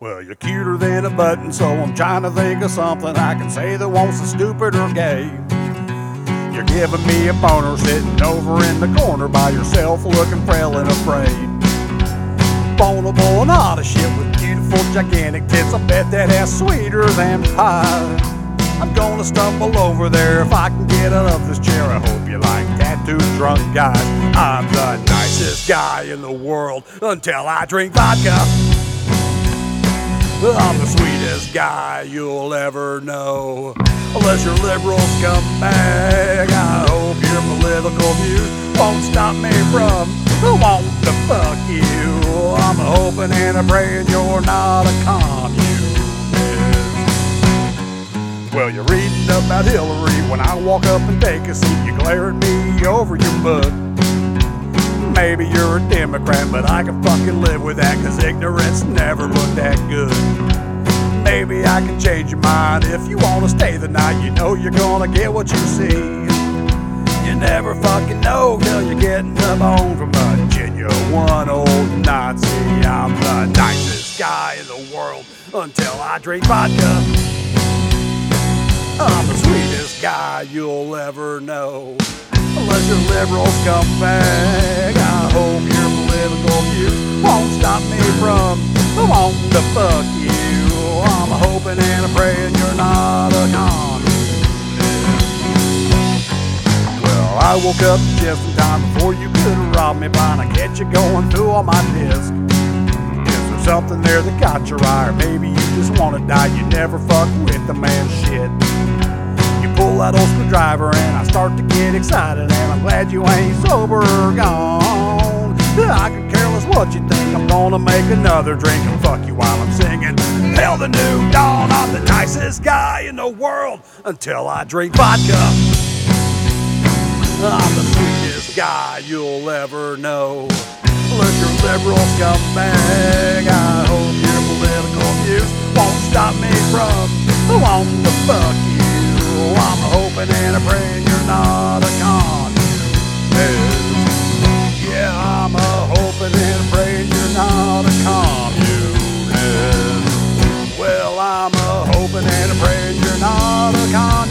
Well, you're cuter than a button, so I'm trying to think of something I can say that won't sound stupid or gay. You're giving me a boner sitting over in the corner by yourself, looking frail and afraid. Vulnerable and all the shit with beautiful, gigantic tits. I bet that ass sweeter than pie. I'm gonna stumble over there if I can get out of this chair. I hope you like tattooed drunk guys. I'm the nicest guy in the world until I drink vodka. I'm the sweetest guy you'll ever know. Unless you're come back. I hope your political views won't stop me from wanting to fuck you. I'm hoping and I'm praying you're not a communist. Well, you're reading about Hillary when I walk up and take a seat. You glare at me over your book. Maybe you're a Democrat, but I can fucking live with that, cause ignorance never looked that good. Maybe I can change your mind if you wanna stay the night. You know you're gonna get what you see. You never fucking know till you're getting the bone from a genuine old Nazi. I'm the nicest guy in the world until I drink vodka. I'm the sweetest guy you'll ever know. Unless you're liberal scumbag, I hope your political views won't stop me from wanting to fuck you. I'm hoping and I'm praying you're not a communist. Well, I woke up just in time before you could robbed me by I catch you going through all my disc. Is there something there that got your eye, or maybe you just want to die? You never fuck with the man's shit pull that old screwdriver and I start to get excited and I'm glad you ain't sober or gone. I could care less what you think. I'm gonna make another drink and fuck you while I'm singing. Hell, the new dawn. I'm the nicest guy in the world until I drink vodka. I'm the sweetest guy you'll ever know. Look, your liberal scumbag. I hope your political views won't stop me from wanting to fuck you. Hoping and I'm praying you're not a communist. Yeah, I'm a hoping and I'm praying you're not a communist. Well, I'm a hoping and I'm praying you're not a communist.